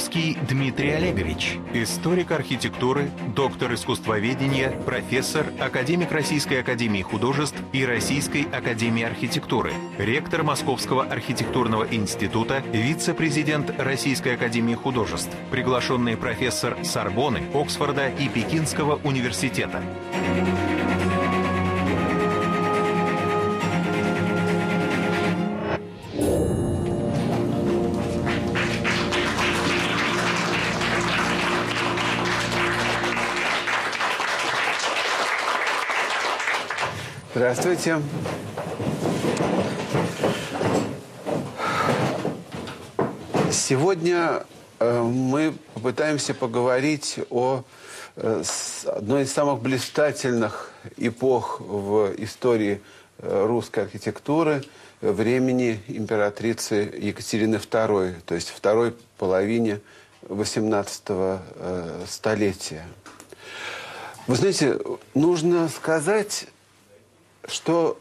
Московский Дмитрий Олегович, историк архитектуры, доктор искусствоведения, профессор, академик Российской Академии Художеств и Российской Академии Архитектуры, ректор Московского архитектурного института, вице-президент Российской Академии Художеств, приглашенный профессор Сорбоны, Оксфорда и Пекинского университета. Здравствуйте. Сегодня э, мы попытаемся поговорить о э, одной из самых блистательных эпох в истории э, русской архитектуры времени императрицы Екатерины II, то есть второй половине XVIII столетия. Вы знаете, нужно сказать что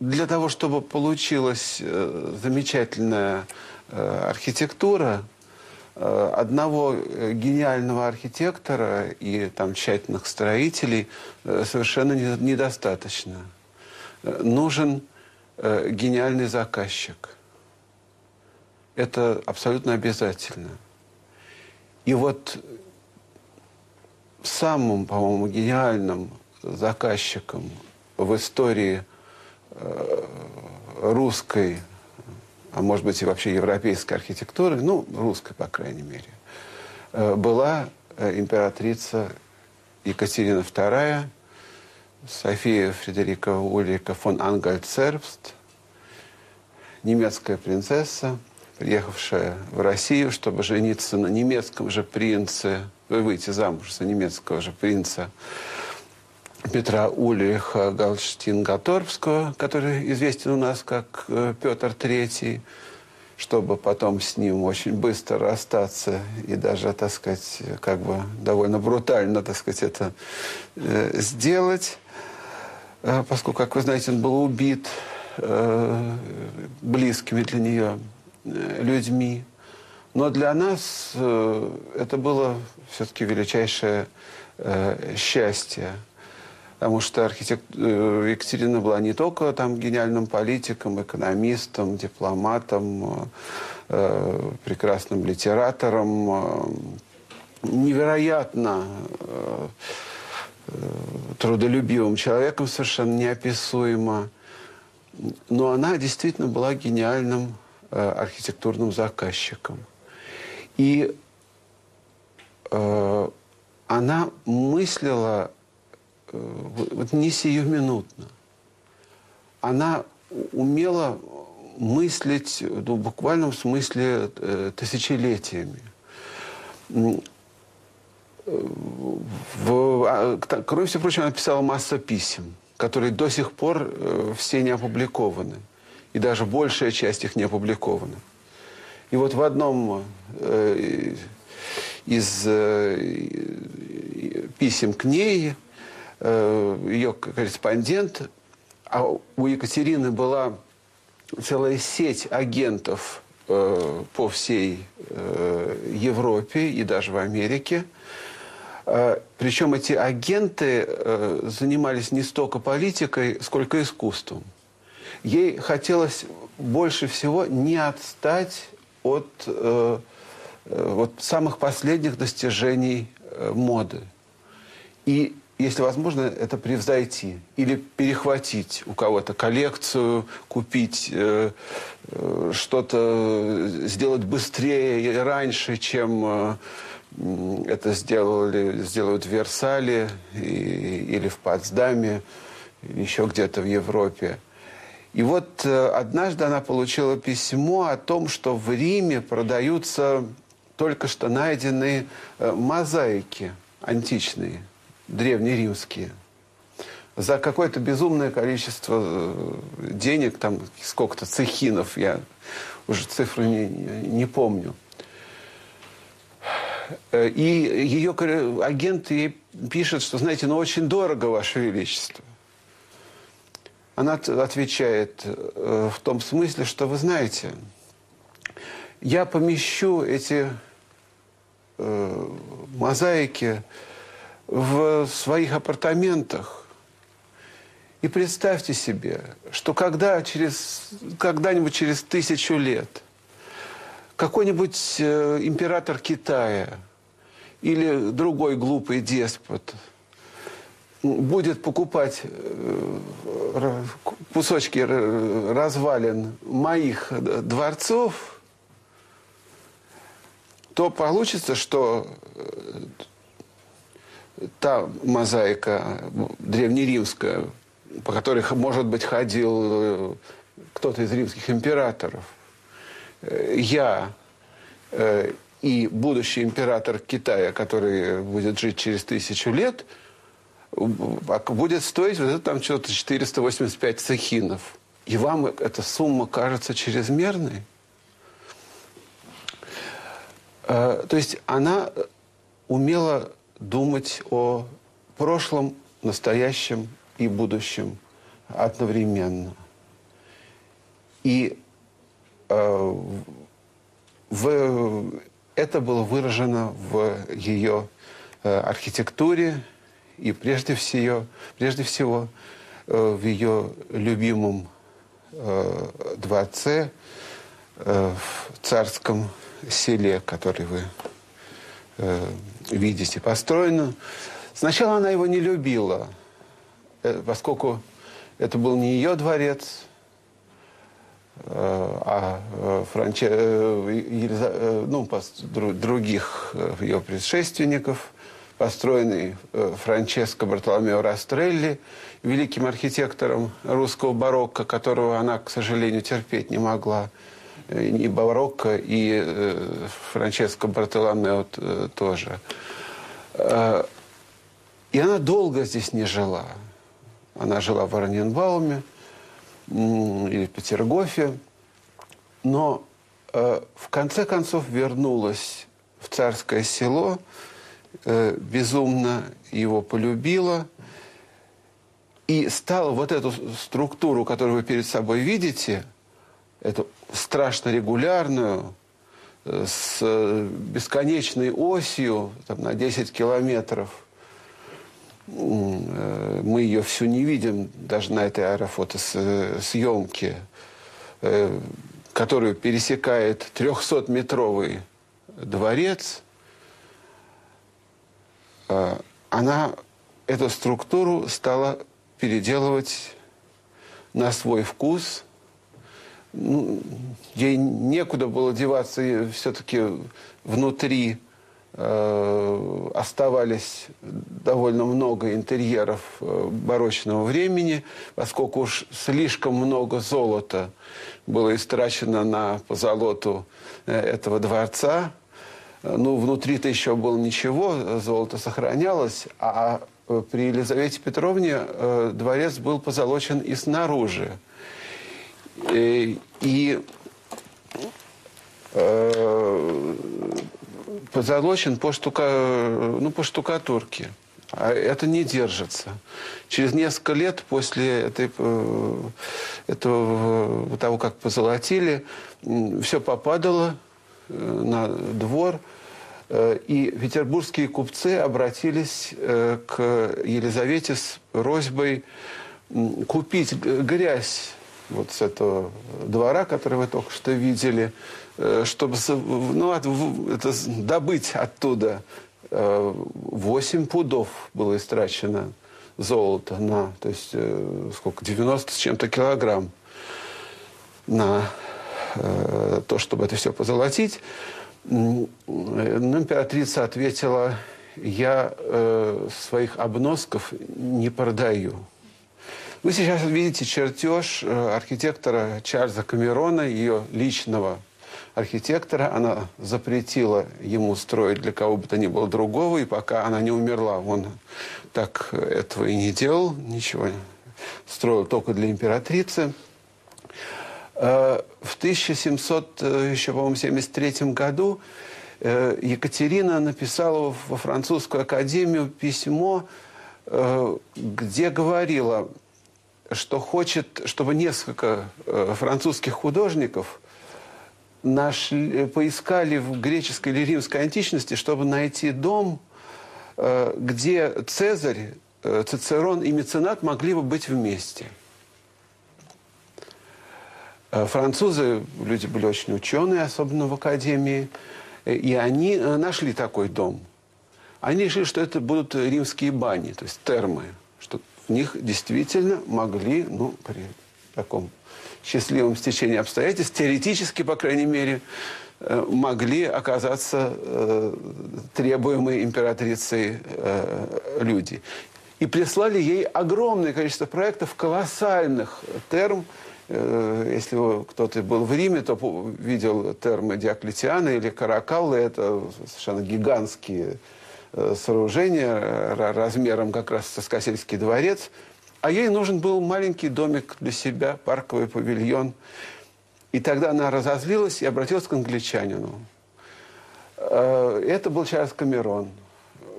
для того, чтобы получилась э, замечательная э, архитектура, э, одного гениального архитектора и там тщательных строителей совершенно недостаточно. Нужен гениальный заказчик. Это абсолютно обязательно. И вот самым, по-моему, гениальным заказчиком в истории э, русской, а может быть и вообще европейской архитектуры, ну, русской, по крайней мере, э, была э, императрица Екатерина II, София Фредерика Ульрика фон Ангальцербст, немецкая принцесса, приехавшая в Россию, чтобы жениться на немецком же принце, выйти замуж за немецкого же принца Петра Ульриха Галштин-Гаторбского, который известен у нас как э, Петр III, чтобы потом с ним очень быстро расстаться и даже, так сказать, как бы довольно брутально, так сказать, это э, сделать, э, поскольку, как вы знаете, он был убит близкими для нее людьми. Но для нас это было все-таки величайшее счастье – потому что архитект... Э, Екатерина была не только там гениальным политиком, экономистом, дипломатом, э, прекрасным литератором, э, невероятно э, э, трудолюбивым человеком, совершенно неописуемо. Но она действительно была гениальным э, архитектурным заказчиком. И э, она мыслила вот не сиюминутно. Она умела мыслить ну, в буквальном смысле э, тысячелетиями. В, а, кроме всего прочего, она писала массу писем, которые до сих пор э, все не опубликованы. И даже большая часть их не опубликована. И вот в одном э, из э, писем к ней Э, ее корреспондент, а у Екатерины была целая сеть агентов э, по всей э, Европе и даже в Америке. Причем эти агенты занимались не столько политикой, сколько искусством. Ей хотелось больше всего не отстать от вот, самых последних достижений моды. И если возможно, это превзойти или перехватить у кого-то коллекцию, купить э, э, что-то, сделать быстрее и раньше, чем э, это сделали, сделают в Версале и, или в Потсдаме, еще где-то в Европе. И вот э, однажды она получила письмо о том, что в Риме продаются только что найденные э, мозаики античные – древнеримские за какое-то безумное количество э, денег, там сколько-то цехинов, я уже цифры не, не помню. Э, и ее агент ей пишет, что, знаете, ну очень дорого, Ваше Величество. Она отвечает э, в том смысле, что вы знаете, я помещу эти мозаики в своих апартаментах. И представьте себе, что когда через, когда-нибудь через тысячу лет какой-нибудь э, император Китая или другой глупый деспот будет покупать э, кусочки развалин моих дворцов, то получится, что э, та мозаика древнеримская, по которой, может быть, ходил э, кто-то из римских императоров, э, я э, и будущий император Китая, который будет жить через тысячу лет, будет стоить вот это там что-то 485 цехинов. И вам эта сумма кажется чрезмерной? То есть она умела думать о прошлом, настоящем и будущем одновременно. И э, в, это было выражено в ее э, архитектуре и прежде всего, прежде всего э, в ее любимом э, дворце э, в царском селе, который вы э, видите, построено. Сначала она его не любила, э, поскольку это был не ее дворец, э, а э, Франче... ну, других ее предшественников, построенный Франческо Бартоломео Растрелли, великим архитектором русского барокко, которого она, к сожалению, терпеть не могла и барокко, и э, Франческо Бартоломео э, тоже. Э, и она долго здесь не жила. Она жила в Орненбауме или в Петергофе, но в конце концов вернулась в царское село, безумно его полюбила и стала вот эту структуру, которую вы перед собой видите – эту страшно регулярную, э, с бесконечной осью там, на 10 километров. Э, мы ее всю не видим даже на этой аэрофотосъемке, э, которую пересекает 300-метровый дворец. Она эту структуру стала переделывать на свой вкус – ну, ей некуда было деваться, и все-таки внутри э, оставались довольно много интерьеров э, барочного времени, поскольку уж слишком много золота было истрачено на позолоту э, этого дворца. Ну, внутри-то еще было ничего, золото сохранялось, а э, при Елизавете Петровне э, дворец был позолочен и снаружи. Э, и э, позолочен по, штука, ну, по штукатурке. А это не держится. Через несколько лет после этой, э, этого, того, как позолотили, все попадало на двор. И петербургские купцы обратились к Елизавете с просьбой купить грязь вот с этого двора, который вы только что видели, э, чтобы ну, это, добыть оттуда 8 э, пудов было истрачено золота на, то есть э, сколько, 90 с чем-то килограмм на то, чтобы это все позолотить. Ну, императрица ответила, я своих обносков не продаю. Вы сейчас видите чертеж э, архитектора Чарльза Камерона, ее личного архитектора. Она запретила ему строить для кого бы то ни было другого, и пока она не умерла, он так этого и не делал, ничего строил только для императрицы. Э, в 1700, э, еще, по-моему, 73 году Екатерина написала во французскую академию письмо, где говорила, что хочет, чтобы несколько э, французских художников нашли, поискали в греческой или римской античности, чтобы найти дом, э, где Цезарь, э, Цицерон и Меценат могли бы быть вместе. Французы, люди были очень ученые, особенно в академии, и они нашли такой дом. Они решили, что это будут римские бани, то есть термы, в них действительно могли, ну, при таком счастливом стечении обстоятельств, теоретически, по крайней мере, э, могли оказаться э, требуемые императрицей э, люди. И прислали ей огромное количество проектов, колоссальных терм. Если кто-то был в Риме, то видел термы Диоклетиана или Каракаллы. Это совершенно гигантские сооружения размером как раз со Скосельский дворец – а ей нужен был маленький домик для себя, парковый павильон. И тогда она разозлилась и обратилась к англичанину. Э, это был Чарльз Камерон.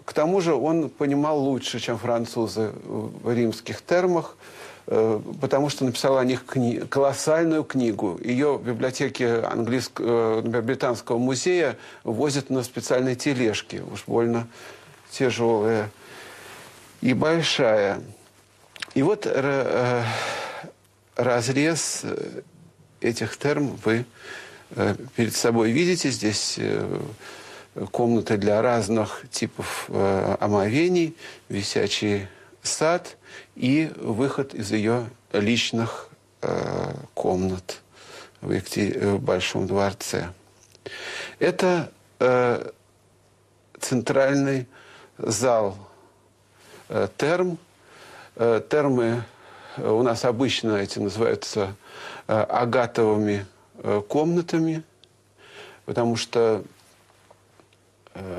К тому же он понимал лучше, чем французы в римских термах, э, потому что написал о них кни... колоссальную книгу. Ее в библиотеке английского, э, британского музея возят на специальной тележке, уж больно тяжелая и большая. И вот э, разрез э, этих терм вы э, перед собой видите. Здесь комнаты для разных типов омовений, висячий сад и выход из ее личных комнат в, в Большом дворце. Это центральный зал терм, Э, термы э, у нас обычно эти называются э, агатовыми комнатами, потому что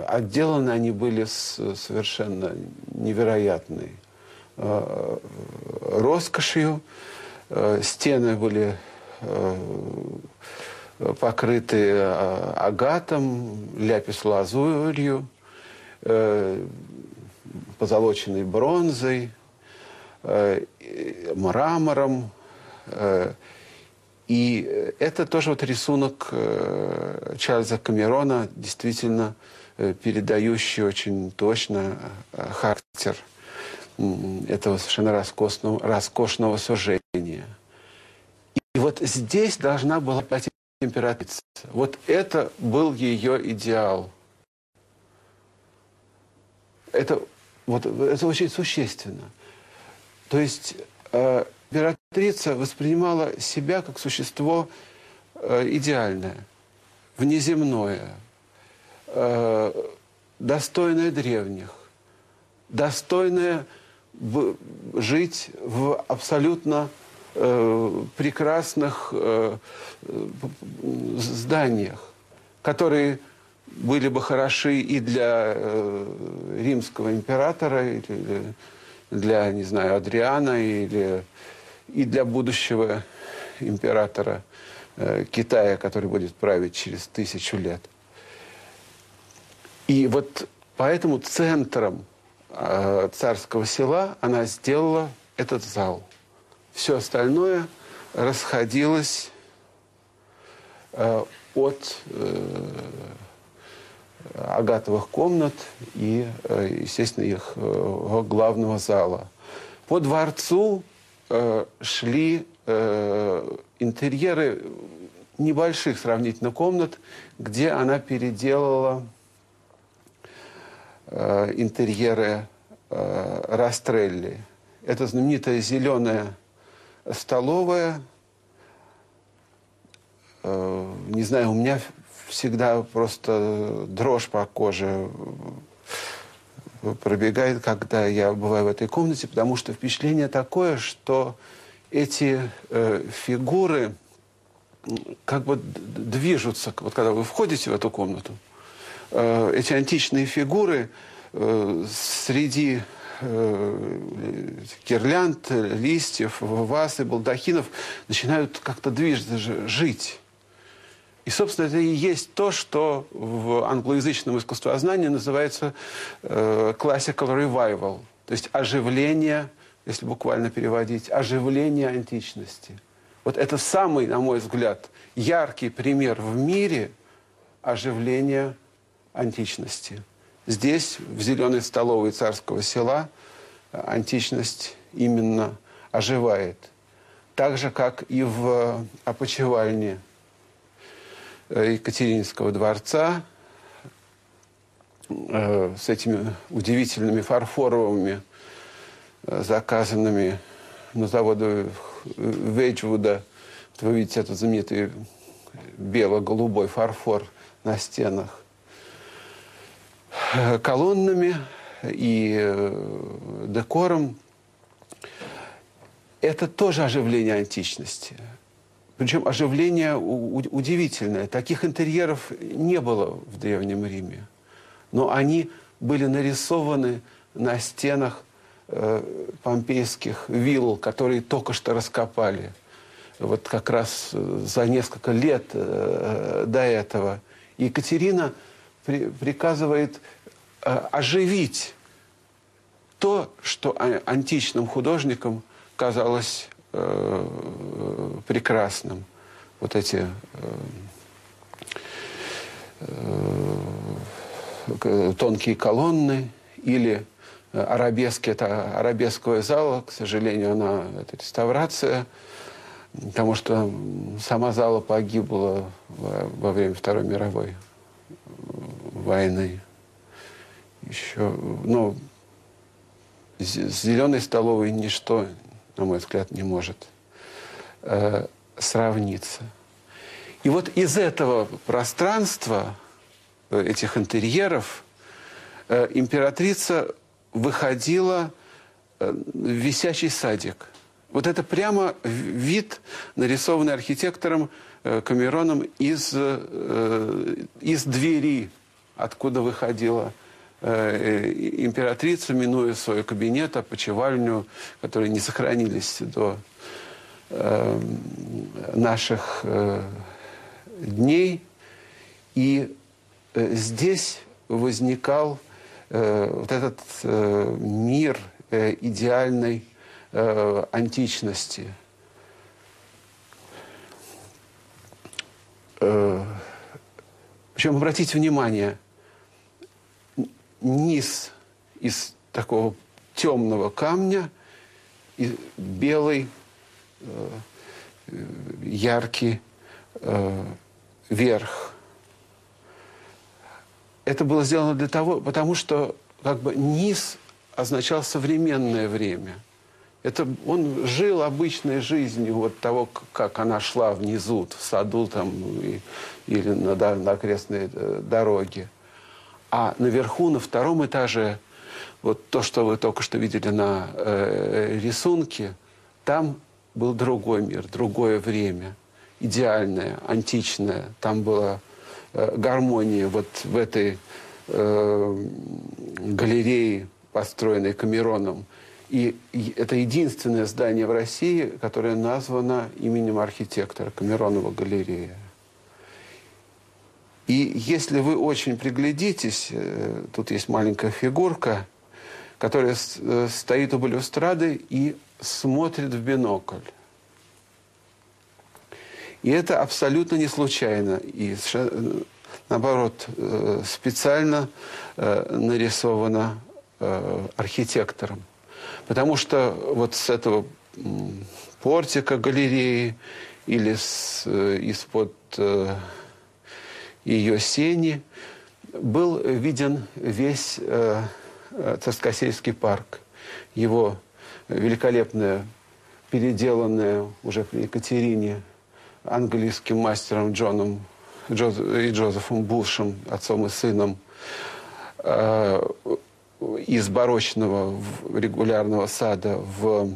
отделаны они были с совершенно невероятной роскошью. Стены были покрыты агатом, ляпис-лазурью, позолоченной бронзой – Э, мрамором. Э, и это тоже вот рисунок э, Чарльза Камерона, действительно передающий очень точно характер этого совершенно роскошного, роскошного сужения. И вот здесь должна была быть императрица. Вот это был ее идеал. Это, вот, это очень существенно. То есть э, императрица воспринимала себя как существо э, идеальное, внеземное, э, достойное древних, достойное жить в абсолютно э, прекрасных э, зданиях, которые были бы хороши и для э, римского императора, или для, не знаю, Адриана или и для будущего императора э, Китая, который будет править через тысячу лет. И вот поэтому центром э, царского села она сделала этот зал. Все остальное расходилось э, от э, агатовых комнат и, естественно, их главного зала. По дворцу шли интерьеры небольших сравнительно комнат, где она переделала интерьеры Растрелли. Это знаменитая зеленая столовая. Не знаю, у меня всегда просто дрожь по коже пробегает, когда я бываю в этой комнате, потому что впечатление такое, что эти э, фигуры как бы движутся, вот когда вы входите в эту комнату, э, эти античные фигуры э, среди э, гирлянд, листьев, ваз и балдахинов начинают как-то движется, жить. И, собственно, это и есть то, что в англоязычном искусствознании называется э, classical revival, то есть оживление, если буквально переводить, оживление античности. Вот это самый, на мой взгляд, яркий пример в мире оживления античности. Здесь, в зеленой столовой царского села, античность именно оживает. Так же, как и в опочивальне Екатерининского дворца э, с этими удивительными фарфоровыми, э, заказанными на заводе Вейджвуда. Вы видите этот знаменитый бело-голубой фарфор на стенах. Колоннами и э, декором. Это тоже оживление античности. Причем оживление удивительное. Таких интерьеров не было в Древнем Риме. Но они были нарисованы на стенах э, помпейских вилл, которые только что раскопали. Вот как раз э, за несколько лет э, до этого. Екатерина при, приказывает оживить то, что античным художникам казалось э, прекрасным. Вот эти э, э, тонкие колонны или арабески, это арабеского зала, к сожалению, она, это реставрация, потому что сама зала погибла во время Второй мировой войны. Еще, ну, с зеленой столовой ничто на мой взгляд, не может э, сравниться. И вот из этого пространства, э, этих интерьеров, э, императрица выходила э, в висячий садик. Вот это прямо вид, нарисованный архитектором э, Камероном из, э, из двери, откуда выходила Э, императрицу, минуя свой кабинет, опочивальню, которые не сохранились до э, наших э, дней. И здесь возникал вот этот мир идеальной античности. Причем, обратите внимание – низ из такого темного камня и белый, э, яркий э, верх. Это было сделано для того, потому что как бы низ означал современное время. Это он жил обычной жизнью вот того, как она шла внизу, в саду там, и, или на, на окрестной э, дороге. А наверху, на втором этаже, вот то, что вы только что видели на э, рисунке, там был другой мир, другое время, идеальное, античное. Там была э, гармония вот в этой э, галерее, построенной Камероном. И, это единственное здание в России, которое названо именем архитектора Камеронова галерея. И если вы очень приглядитесь, э, тут есть маленькая фигурка, которая э, стоит у балюстрады и смотрит в бинокль. И это абсолютно не случайно. И наоборот, э, специально нарисовано архитектором. Потому что вот с этого портика галереи или из-под ее сени, был виден весь э, Царскосельский парк. Его великолепная, переделанная уже при Екатерине английским мастером Джоном Джоз, и Джозефом Бушем, отцом и сыном, э, из барочного регулярного сада в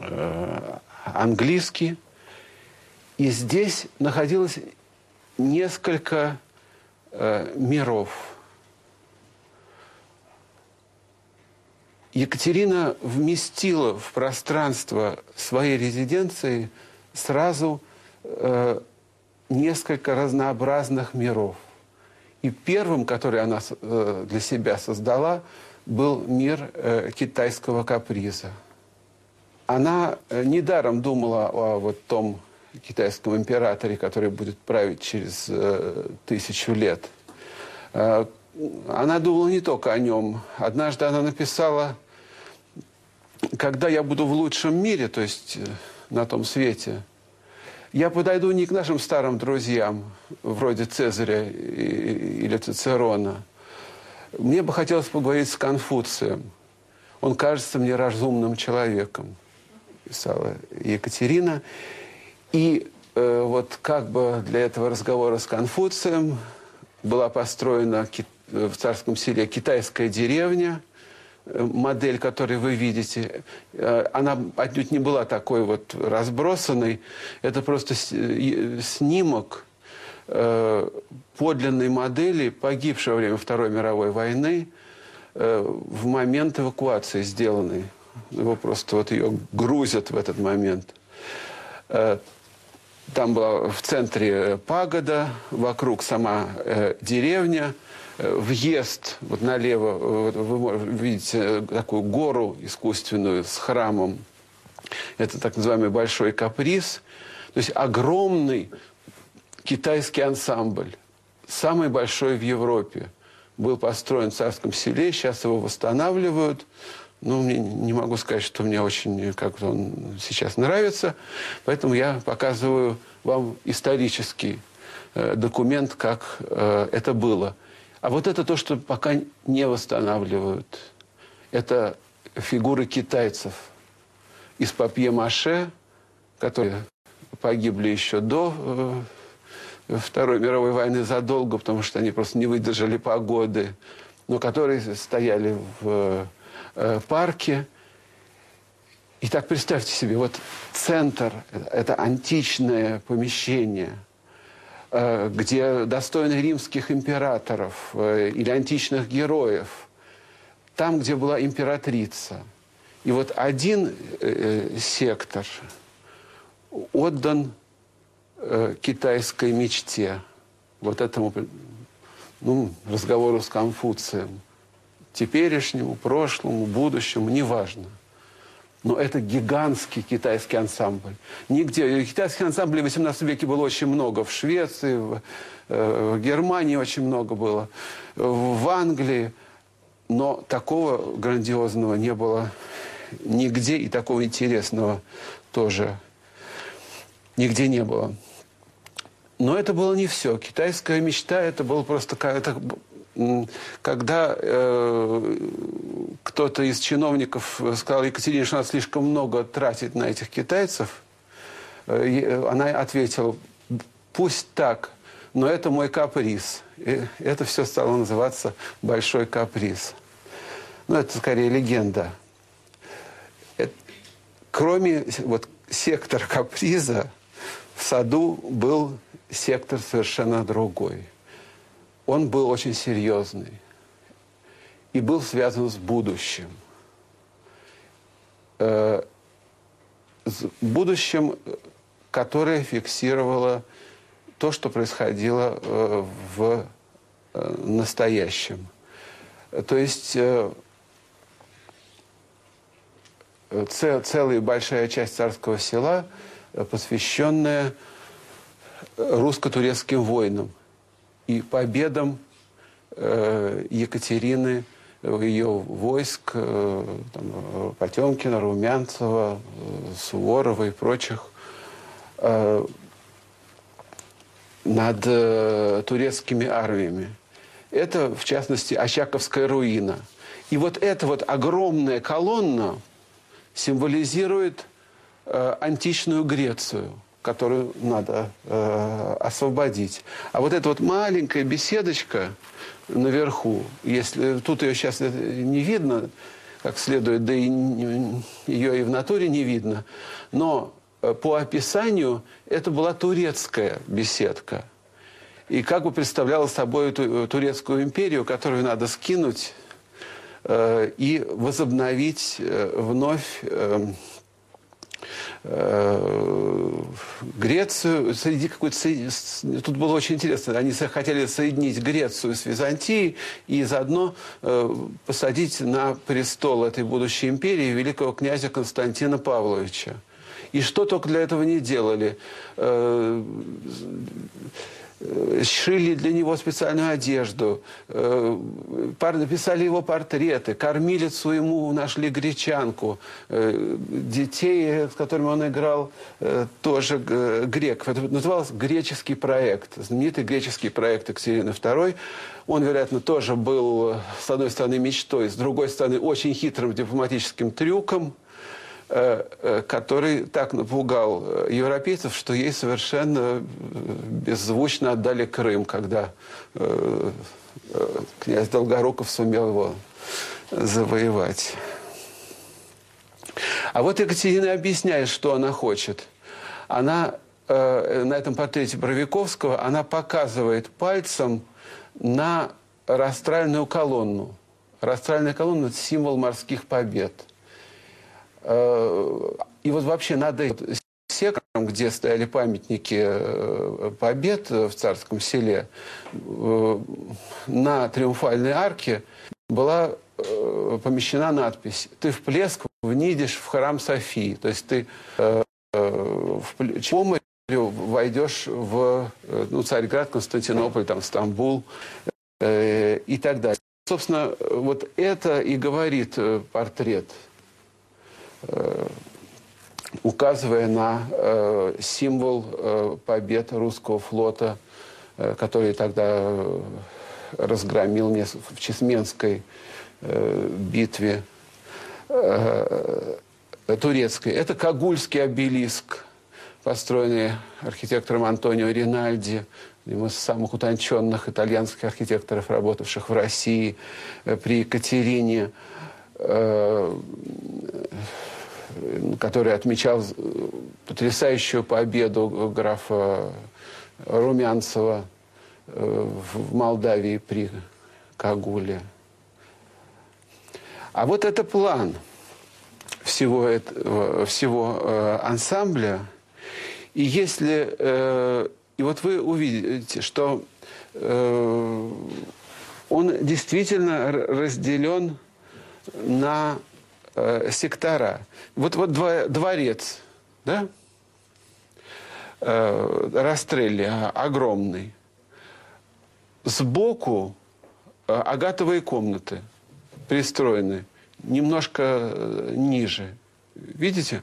э, английский. И здесь находилась несколько э, миров. Екатерина вместила в пространство своей резиденции сразу э, несколько разнообразных миров. И первым, который она э, для себя создала, был мир э, китайского каприза. она недаром думала о вот том китайском императоре, который будет править через э, тысячу лет. Э, она думала не только о нем. Однажды она написала, когда я буду в лучшем мире, то есть э, на том свете, я подойду не к нашим старым друзьям, вроде Цезаря или Цицерона. Мне бы хотелось поговорить с Конфуцием. Он кажется мне разумным человеком, писала Екатерина. И э, вот как бы для этого разговора с Конфуцием была построена в царском селе китайская деревня, э, модель, которую вы видите, э, она отнюдь не была такой вот разбросанной. Это просто э, снимок подлинной модели, погибшей во время Второй мировой войны, в момент эвакуации сделанной. Его просто вот ее грузят в этот момент. Там была в центре пагода, вокруг сама э, деревня, э, въезд вот налево, э, вы видите такую гору искусственную с храмом. Это так называемый большой каприз. То есть огромный китайский ансамбль, самый большой в Европе, был построен в царском селе, сейчас его восстанавливают. Ну, мне не могу сказать, что мне очень как-то он сейчас нравится. Поэтому я показываю вам исторический э, документ, как э, это было. А вот это то, что пока не восстанавливают. Это фигуры китайцев из папье-маше, которые погибли еще до э, Второй мировой войны задолго, потому что они просто не выдержали погоды, но которые стояли в Э, парке. И так представьте себе, вот центр – это античное помещение, э, где достойны римских императоров э, или античных героев, там, где была императрица. И вот один сектор отдан китайской мечте, вот этому ну, разговору с Конфуцием – теперешнему, прошлому, будущему, неважно. Но это гигантский китайский ансамбль. Нигде. Китайских ансамблей в XVIII веке было очень много. В Швеции, в, э, в Германии очень много было. В Англии. Но такого грандиозного не было нигде. И такого интересного тоже нигде не было. Но это было не все. Китайская мечта, это было просто... Это когда э, кто-то из чиновников сказал Екатерине, что она слишком много тратит на этих китайцев, э, она ответила, пусть так, но это мой каприз. И это все стало называться «большой каприз». Ну, это скорее легенда. Это, кроме вот сектора каприза, в саду был сектор совершенно другой – он был очень серьезный и был связан с будущим. Э, с будущим, которое фиксировало то, что происходило э, в э, настоящем. То есть целая большая часть царского села, посвященная русско-турецким войнам – и победам э, Екатерины, ее войск, э, там, Потемкина, Румянцева, э, Суворова и прочих, э, над э, турецкими армиями. Это, в частности, Очаковская руина. И вот эта вот огромная колонна символизирует античную Грецию – которую надо э, освободить. А вот эта вот маленькая беседочка наверху, если тут ее сейчас не видно как следует, да и ее и в натуре не видно, но э, по описанию это была турецкая беседка. И как бы представляла собой эту турецкую империю, которую надо скинуть э, и возобновить э, вновь э, Грецию, среди какой-то... Тут было очень интересно. Они хотели соединить Грецию с Византией и заодно посадить на престол этой будущей империи великого князя Константина Павловича. И что только для этого не делали. Э, шили для него специальную одежду, э, написали его портреты, кормилицу ему нашли гречанку, э, детей, с которыми он играл, тоже грек. Это назывался греческий проект, знаменитый греческий проект Екатерины II. Он, вероятно, тоже был, с одной стороны, мечтой, с другой стороны, очень хитрым дипломатическим трюком – который так напугал э, европейцев, что ей совершенно беззвучно отдали Крым, когда князь Долгоруков сумел его завоевать. А вот Екатерина объясняет, что она хочет. Она на этом портрете Боровиковского она показывает пальцем на растральную колонну. Растральная колонна – это символ морских побед – и вот вообще надо сектором, где стояли памятники э, побед в Царском селе, э, на Триумфальной арке была э, помещена надпись «Ты в Плеск внидишь в храм Софии». То есть ты в Поморю войдешь в ну, Царьград, Константинополь, там, Стамбул и так далее. Собственно, вот это и говорит портрет – Э, указывая на э, символ э, побед русского флота, который тогда разгромил в Чесменской битве турецкой. Это Кагульский обелиск, построенный архитектором Антонио Ринальди, одним из самых утонченных итальянских архитекторов, работавших в России при Екатерине который отмечал э, потрясающую победу графа Румянцева э, в Молдавии при Кагуле. А вот это план всего, этого, всего э, ансамбля. И если... И вот вы увидите, что он действительно разделен на э, сектора. Вот, вот дворец, да? Э, Растрелли огромный. Сбоку э, агатовые комнаты пристроены немножко э, ниже. Видите?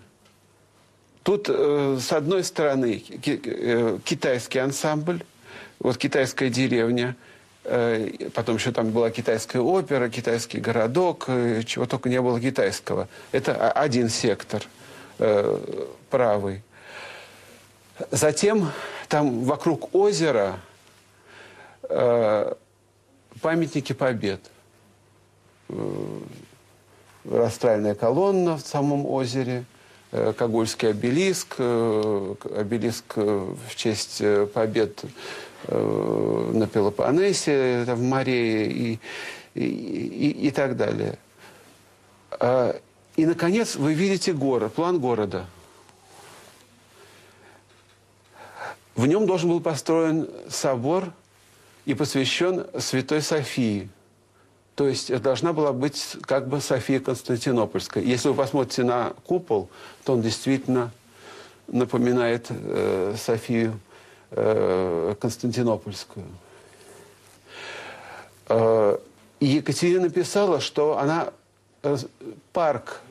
Тут э, с одной стороны э, китайский ансамбль, вот китайская деревня – потом еще там была китайская опера, китайский городок, э, чего только не было китайского. Это один сектор э, правый. Затем там вокруг озера памятники побед. Растральная колонна в самом озере, Когольский обелиск, обелиск в честь побед Э, на Пелопоннесе, в море и, и, и, и так далее. А, и, наконец, вы видите город, план города. В нем должен был построен собор и посвящен Святой Софии. То есть это должна была быть как бы София Константинопольская. Если вы посмотрите на купол, то он действительно напоминает э, Софию Э, Константинопольскую. Э, и Екатерина писала, что она парк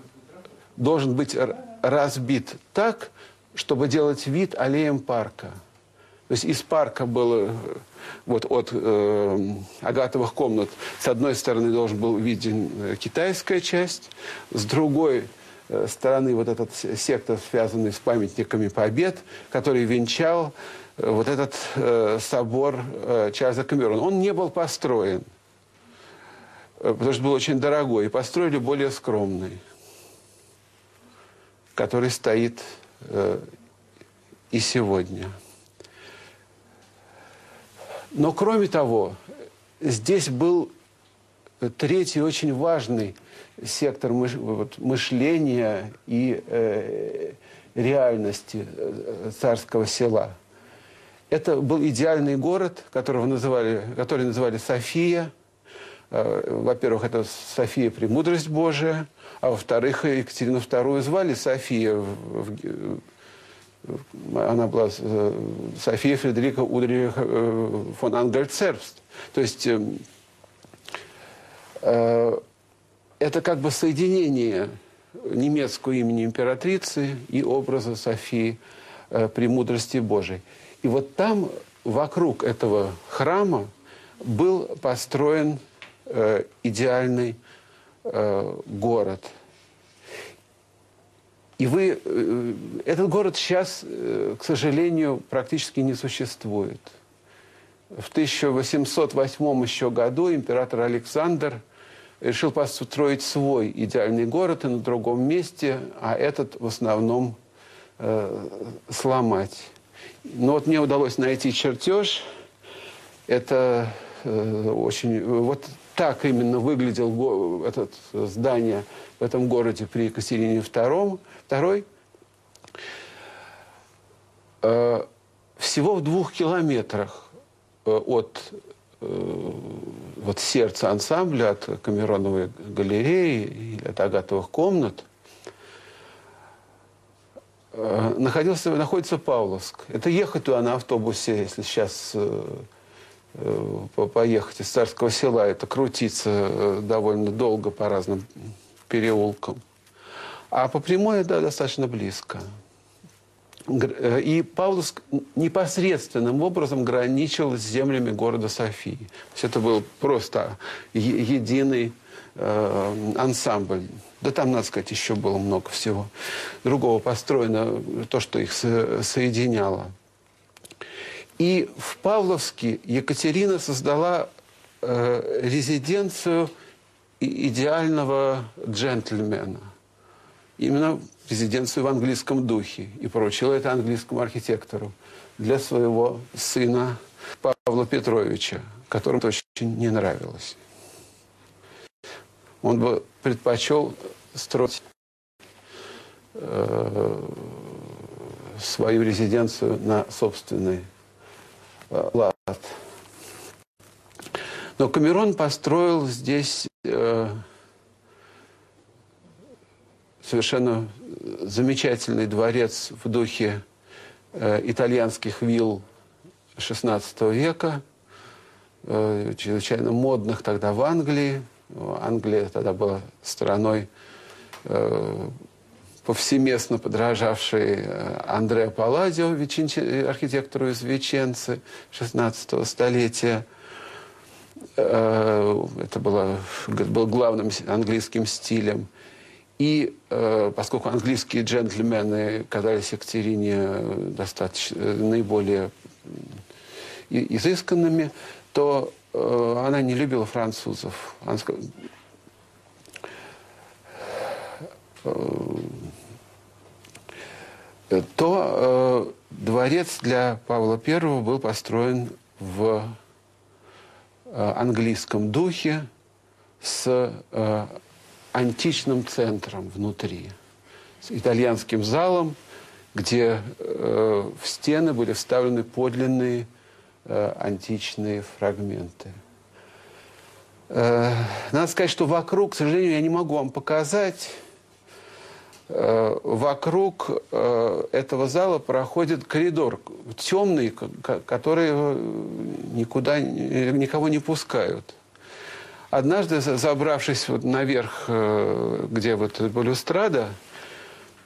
должен быть разбит так, чтобы делать вид аллеям парка. То есть из парка было вот от э, агатовых комнат с одной стороны должен был виден э, китайская часть, с другой стороны вот этот сектор, связанный с памятниками побед, который венчал вот этот э, собор э, Чарльза Камерона. Он не был построен, э, потому что был очень дорогой. И построили более скромный, который стоит э, и сегодня. Но кроме того, здесь был третий очень важный сектор мышления и э, реальности царского села. Это был идеальный город, которого называли, который называли София. Во-первых, это София – премудрость Божия, а во-вторых, Екатерину II звали София она была э, София Фредерика Удрих э, фон Ангельцербст. То есть эм, э, это как бы соединение немецкого имени императрицы и образа Софии премудрости Божией. И вот там, вокруг этого храма, был построен идеальный город – и вы, э, этот город сейчас, э, к сожалению, практически не существует. В 1808 еще году император Александр решил построить свой идеальный город и на другом месте, а этот в основном э, сломать. Но вот мне удалось найти чертеж. Это э, очень... Вот так именно выглядел это здание в этом городе при Екатерине II. Второй. Э, всего в двух километрах э, от э, вот сердца ансамбля, от Камероновой галереи от агатовых комнат, находился, находится Павловск. Это ехать туда на автобусе, если сейчас поехать из Царского села, это крутиться довольно долго по разным переулкам. А по прямой, да, достаточно близко. Э, и Павловск непосредственным образом граничил с землями города Софии. То есть это был просто единый э, ансамбль. Да там, надо сказать, еще было много всего другого построено, то, что их соединяло. И в Павловске Екатерина создала э, резиденцию идеального джентльмена именно резиденцию в английском духе и поручил это английскому архитектору для своего сына Павла Петровича, которому это очень не нравилось. Он бы предпочел строить э, свою резиденцию на собственный э, лад. Но Камерон построил здесь э, совершенно замечательный дворец в духе э, итальянских вилл XVI века, э, чрезвычайно модных тогда в Англии. Англия тогда была страной э, повсеместно подражавшей э, Андреа Палладио, архитектору из Веченцы XVI столетия. Э, это было, был главным английским стилем – и поскольку английские джентльмены казались Екатерине достаточно наиболее изысканными, то она не любила французов. Она э, то э, дворец для Павла I был построен в э, английском духе с э, античным центром внутри, с итальянским залом, где э, в стены были вставлены подлинные э, античные фрагменты. Э, надо сказать, что вокруг, к сожалению, я не могу вам показать, э, вокруг э, этого зала проходит коридор темный, который э, никуда никого не пускают. Однажды, забравшись вот наверх, э, где вот балюстрада,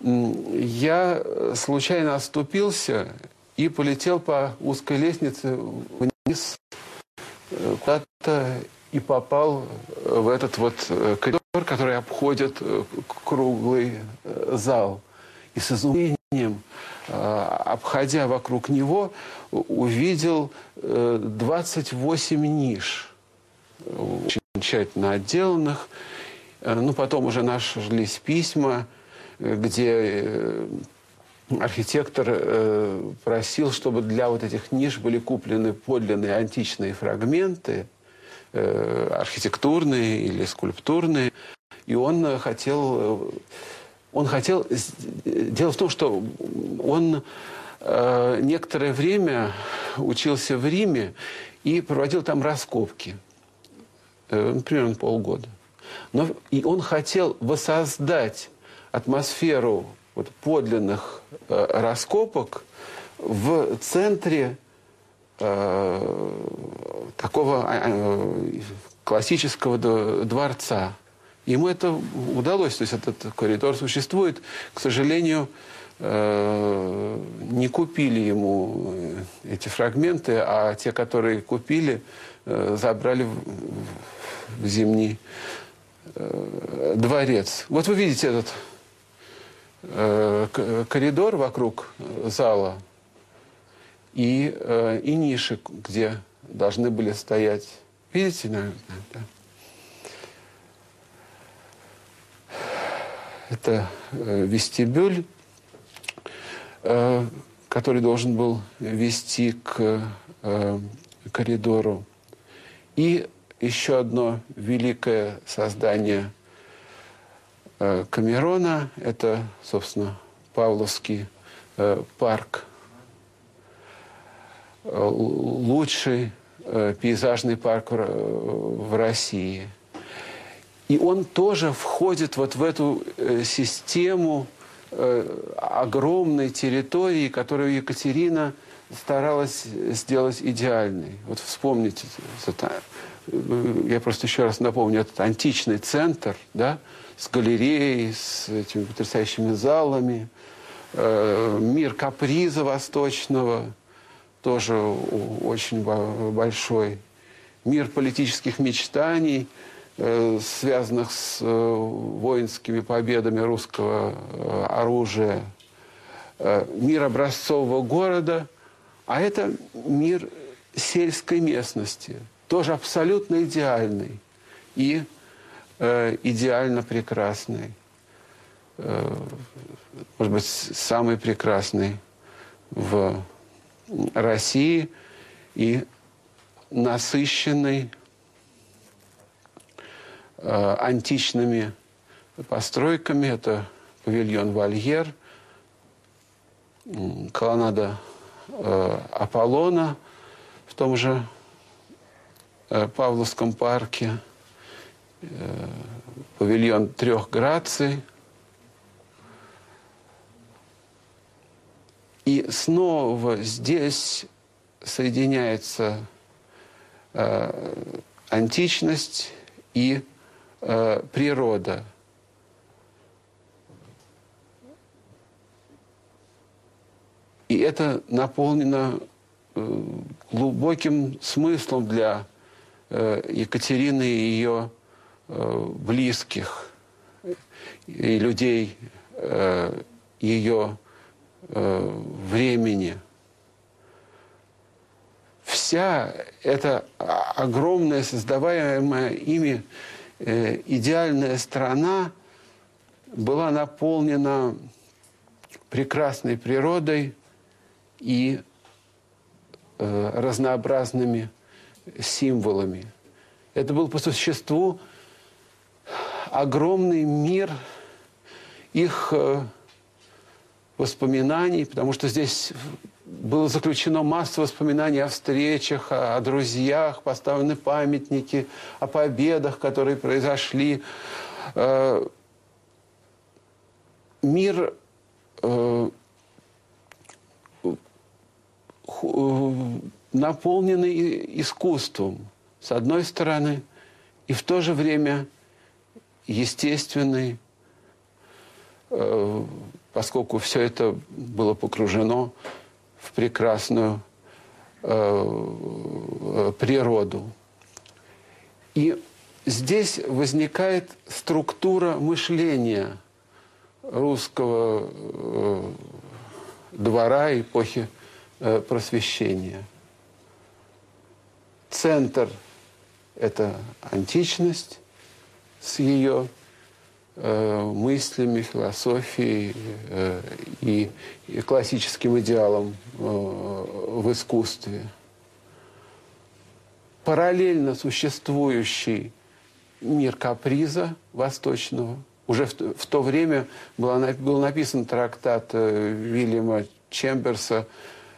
я случайно оступился и полетел по узкой лестнице вниз э, куда-то и попал в этот вот э, коридор, который обходит круглый зал. И с изумлением, обходя вокруг него, увидел 28 ниш – тщательно отделанных. Э, ну, потом уже нашлись письма, э, где э, архитектор просил, чтобы для вот этих ниш были куплены подлинные античные фрагменты, архитектурные или скульптурные. И он хотел он хотел... Дело в том, что он э, некоторое время учился в Риме и проводил там раскопки. Э, примерно полгода. Но и он хотел воссоздать атмосферу вот, подлинных э, раскопок в центре э, такого э, классического дворца. Ему это удалось, то есть этот коридор существует. К сожалению, э, не купили ему эти фрагменты, а те, которые купили, э, забрали в зимний э, дворец. Вот вы видите этот коридор вокруг зала и, и ниши, где должны были стоять. Видите, наверное, да? Это э, вестибюль, э, который должен был вести к э, коридору. И еще одно великое создание Камерона – это, собственно, Павловский парк. Лучший пейзажный парк в России – и он тоже входит вот в эту э, систему э, огромной территории, которую Екатерина старалась сделать идеальной. Вот вспомните, э, я просто еще раз напомню, этот античный центр, да, с галереей, с этими потрясающими залами, э, мир каприза восточного, тоже очень большой, мир политических мечтаний – Э, связанных с э, воинскими победами русского оружия, мир образцового города, а это мир сельской местности, тоже абсолютно идеальный. И идеально прекрасный. может быть, самый прекрасный в России и насыщенный Э, античными постройками. Это павильон Вольер, колоннада э, Аполлона в том же э, Павловском парке, павильон трех граций. И снова здесь соединяется античность и э, природа. И это наполнено э, глубоким смыслом для э, Екатерины и ее э, близких и людей э, ее э, времени. Вся эта огромная создаваемая ими Э, идеальная страна была наполнена прекрасной природой и э, разнообразными символами. Это был по существу огромный мир их э, воспоминаний, потому что здесь было заключено масса воспоминаний о встречах, о, о друзьях, поставлены памятники, о победах, которые произошли. Э, мир э, наполненный искусством, с одной стороны, и в то же время естественный, э, поскольку все это было погружено в прекрасную э, природу. И здесь возникает структура мышления русского э, двора эпохи э, просвещения. Центр – это античность с ее Э, мыслями, философией э, и, и классическим идеалом э, в искусстве. Параллельно существующий мир каприза восточного, уже в, в то время было, был написан трактат Вильяма Чемберса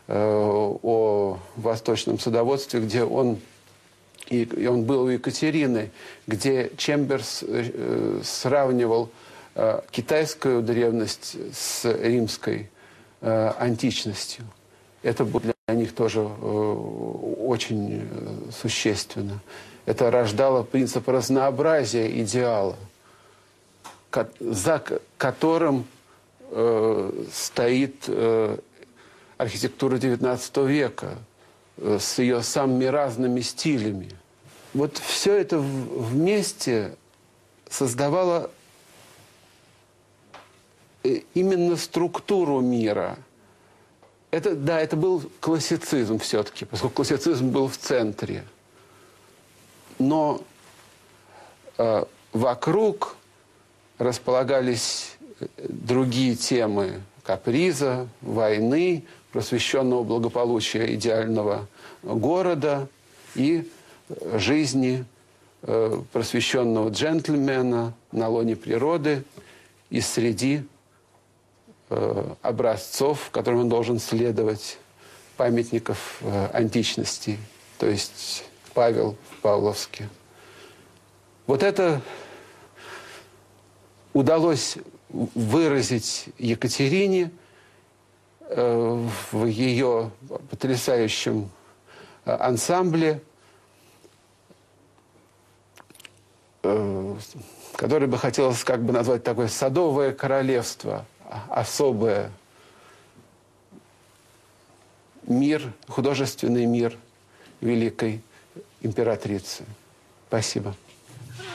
о восточном садоводстве, где он и, он был у Екатерины, где Чемберс э, сравнивал э, китайскую древность с римской э, античностью. Это было для них тоже очень существенно. Это рождало принцип разнообразия идеала, за которым стоит архитектура XIX века с ее самыми разными стилями. Вот все это вместе создавало э, именно структуру мира. Это, да, это был классицизм все-таки, поскольку классицизм был в центре. Но э, вокруг располагались э, другие темы каприза, войны, просвещенного благополучия идеального города и жизни э, просвещенного джентльмена на лоне природы и среди э, образцов, которым он должен следовать, памятников античности, то есть Павел в Павловске. Вот это удалось выразить Екатерине э, в ее потрясающем э, ансамбле, э, который бы хотелось как бы назвать такое садовое королевство, особое мир, художественный мир великой императрицы. Спасибо.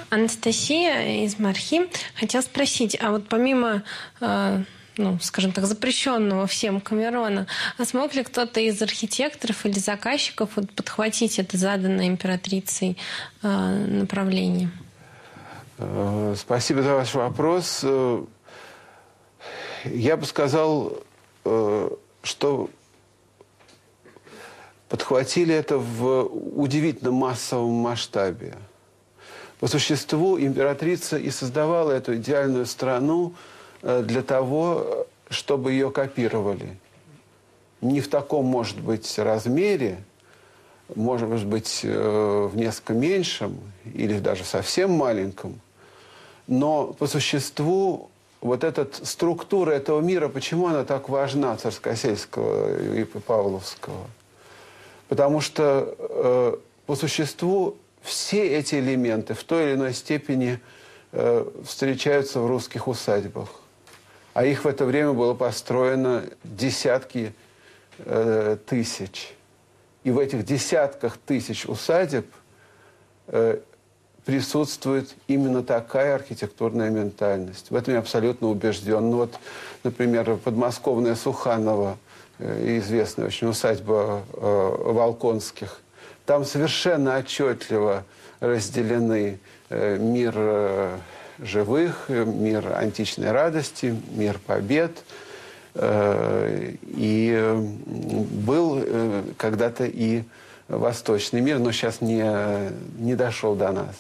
Анастасия из Мархи хотела спросить, а вот помимо э, ну, скажем так, запрещенного всем Камерона, а смог ли кто-то из архитекторов или заказчиков вот, подхватить это заданное императрицей э, направление? Э, спасибо за ваш вопрос. Я бы сказал, что подхватили это в удивительно массовом масштабе. По существу императрица и создавала эту идеальную страну э, для того, чтобы ее копировали. Не в таком, может быть, размере, может быть, э, в несколько меньшем или даже совсем маленьком, но по существу вот эта структура этого мира, почему она так важна царскосельского и павловского? Потому что э, по существу все эти элементы в той или иной степени э, встречаются в русских усадьбах. А их в это время было построено десятки э, тысяч. И в этих десятках тысяч усадеб э, присутствует именно такая архитектурная ментальность. В этом я абсолютно убежден. Ну вот, например, подмосковная Суханова, э, известная очень усадьба э, Волконских – там совершенно отчетливо разделены э, мир э, живых, мир античной радости, мир побед. Э, и был когда-то и восточный мир, но сейчас не, не дошел до нас.